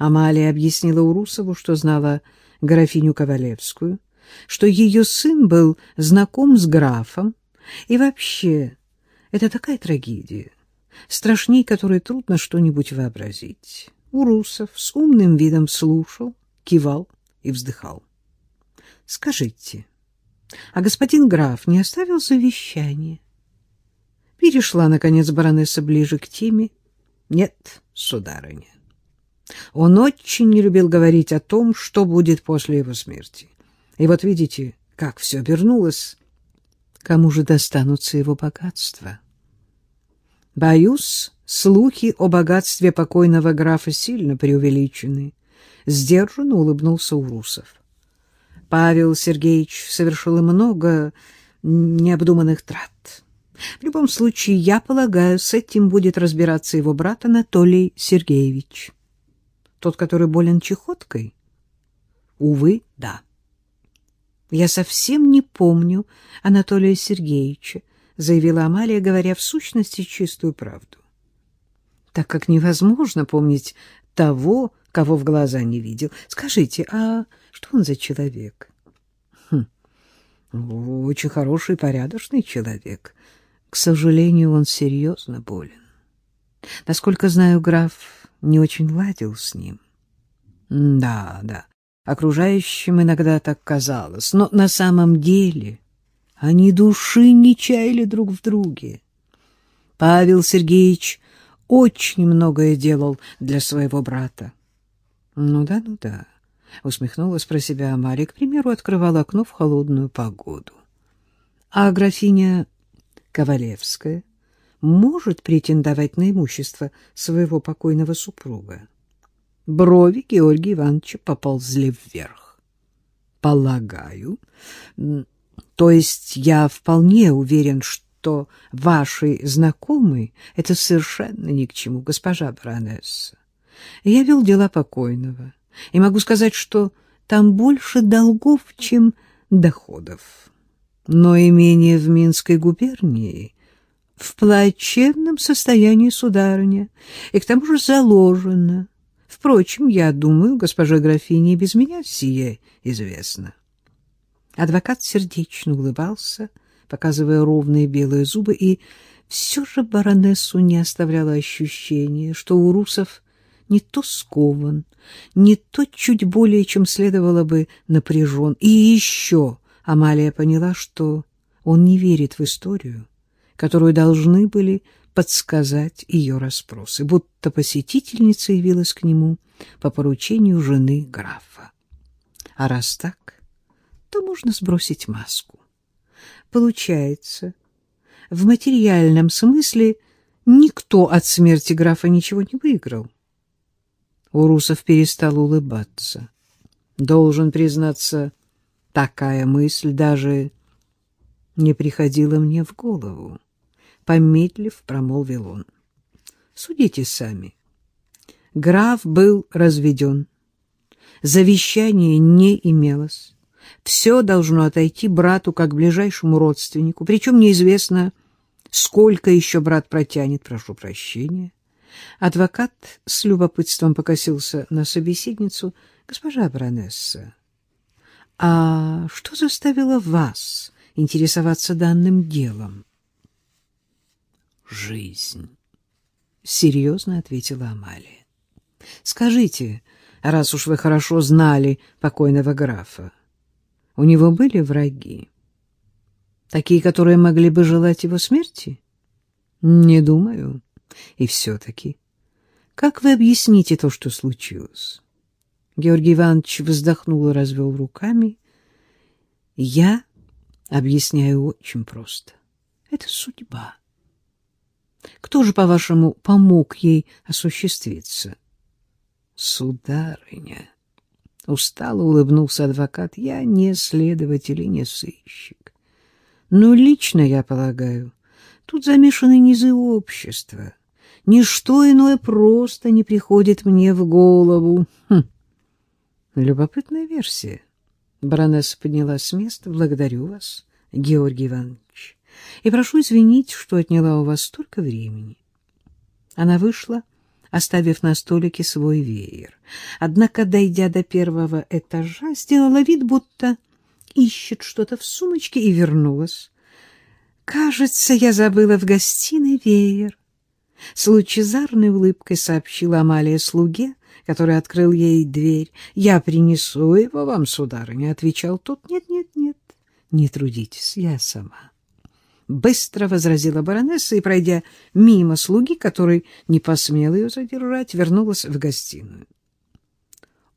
Амалия объяснила Урусову, что знала графиню Ковалевскую, что ее сын был знаком с графом, и вообще это такая трагедия, страшней которой трудно что-нибудь вообразить. Урусов с умным видом слушал, кивал и вздыхал. — Скажите, а господин граф не оставил завещание? Перешла, наконец, баронесса ближе к теме. — Нет, сударыня. Он очень не любил говорить о том, что будет после его смерти. И вот видите, как все обернулось. Кому же достанутся его богатства? Боюсь, слухи о богатстве покойного графа сильно преувеличены. Сдержанно улыбнулся Урусов. Павел Сергеевич совершил много необдуманных трат. В любом случае, я полагаю, с этим будет разбираться его брат Анатолий Сергеевич. Тот, который болен чехоткой? Увы, да. Я совсем не помню Анатолия Сергеевича, заявила Амалия, говоря в сущности чистую правду. Так как невозможно помнить того, кого в глаза не видел. Скажите, а что он за человек? Хм, очень хороший, порядочный человек. К сожалению, он серьезно болен. Насколько знаю, граф не очень ладил с ним. Да, да, окружающим иногда так казалось, но на самом деле они души не чаяли друг в друге. Павел Сергеевич очень многое делал для своего брата. Ну да, ну да, усмехнулась про себя Амалия, к примеру, открывала окно в холодную погоду. А графиня Ковалевская может претендовать на имущество своего покойного супруга. Брови Георгия Ивановича поползли вверх. Полагаю, то есть я вполне уверен, что ваши знакомые — это совершенно ни к чему, госпожа баронесса. Я вел дела покойного, и могу сказать, что там больше долгов, чем доходов. Но имение в Минской губернии в плачевном состоянии, сударыня, и к тому же заложено. Впрочем, я думаю, госпожа графиня без меня сие известно. Адвокат сердечно улыбался, показывая ровные белые зубы, и все же баронессу не оставляло ощущение, что у русов не то скован, не то чуть более, чем следовало бы, напряжен. И еще Амалия поняла, что он не верит в историю, которую должны были подсказать ее расспросы, будто посетительница явилась к нему по поручению жены графа. А раз так, то можно сбросить маску. Получается, в материальном смысле никто от смерти графа ничего не выиграл. Урусов перестал улыбаться. Должен признаться, такая мысль даже не приходила мне в голову помедлив, промолвил он. Судите сами. Граф был разведен. Завещания не имелось. Все должно отойти брату как ближайшему родственнику. Причем неизвестно, сколько еще брат протянет, прошу прощения. Адвокат с любопытством покосился на собеседницу. Госпожа баронесса, а что заставило вас интересоваться данным делом? Жизнь, — серьезно ответила Амалия. — Скажите, раз уж вы хорошо знали покойного графа, у него были враги? Такие, которые могли бы желать его смерти? — Не думаю. И все-таки. Как вы объясните то, что случилось? Георгий Иванович вздохнул и развел руками. — Я объясняю очень просто. Это судьба. Кто же, по-вашему, помог ей осуществиться? Сударыня, устало улыбнулся адвокат, я не следователь и не сыщик. Но лично, я полагаю, тут замешаны низы общества. Ничто иное просто не приходит мне в голову. Хм. Любопытная версия. Баронесса поднялась с места. Благодарю вас, Георгий Иванович и прошу извинить, что отняла у вас столько времени. Она вышла, оставив на столике свой веер. Однако, дойдя до первого этажа, сделала вид, будто ищет что-то в сумочке и вернулась. «Кажется, я забыла в гостиной веер», — с лучезарной улыбкой сообщила Амалия слуге, который открыл ей дверь. «Я принесу его вам, сударыня», — отвечал тот. «Нет, нет, нет, не трудитесь, я сама». Быстро возразила баронесса и, пройдя мимо слуги, который не посмел ее задержать, вернулась в гостиную.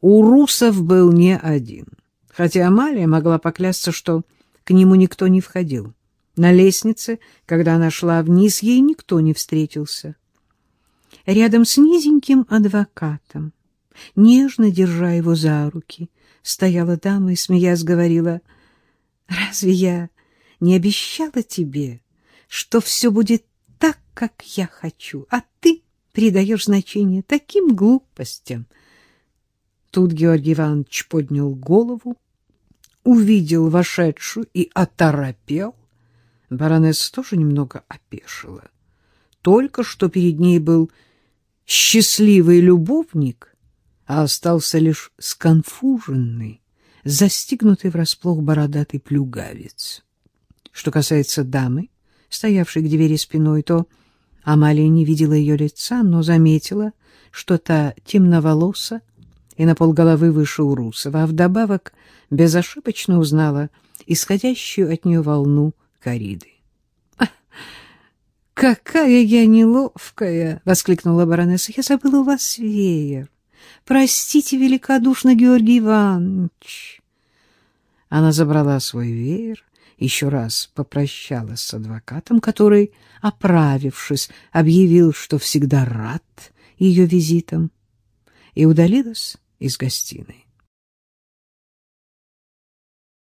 У русов был не один, хотя Амалия могла поклясться, что к нему никто не входил. На лестнице, когда она шла вниз, ей никто не встретился. Рядом с низеньким адвокатом, нежно держа его за руки, стояла дама и, смеясь, говорила, «Разве я не обещала тебе, что все будет так, как я хочу, а ты придаешь значение таким глупостям?» Тут Георгий Иванович поднял голову, увидел вошедшую и оторопел. Баронесса тоже немного опешила. Только что перед ней был счастливый любовник, а остался лишь сконфуженный, застигнутый врасплох бородатый плюгавец. Что касается дамы, стоявшей к двери спиной, то Амалия не видела ее лица, но заметила, что та темноволоса и на полголовы выше Урусова, а вдобавок безошибочно узнала исходящую от нее волну кориды. «Какая я неловкая!» — воскликнула баронесса. «Я забыла у вас веер. Простите великодушно, Георгий Иванович». Она забрала свой веер, еще раз попрощалась с адвокатом, который, оправившись, объявил, что всегда рад ее визитам, и удалилась из гостиной.